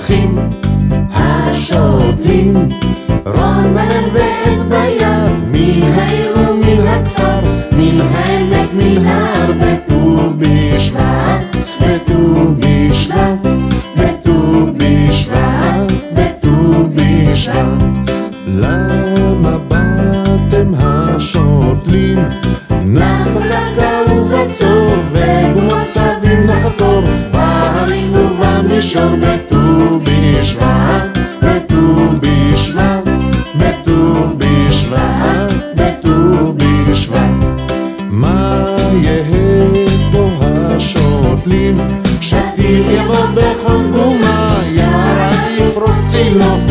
הולכים השותלים רון ועט ביד מן העיר ומן הכפר מן העמק מן ההר בט"ו בשבט בט"ו בשבט בט"ו בשבט בט"ו בשבט למה באתם השותלים? נח בקרקע ובצור וגומות סביב נחפור בהרים ובמישור בט"ו בשבט, בט"ו בשבט, בט"ו בשבט, בט"ו בשבט. מה יהא פה השותלים? שתיל יבוא בחמגומה, ירד יפרוס צילו.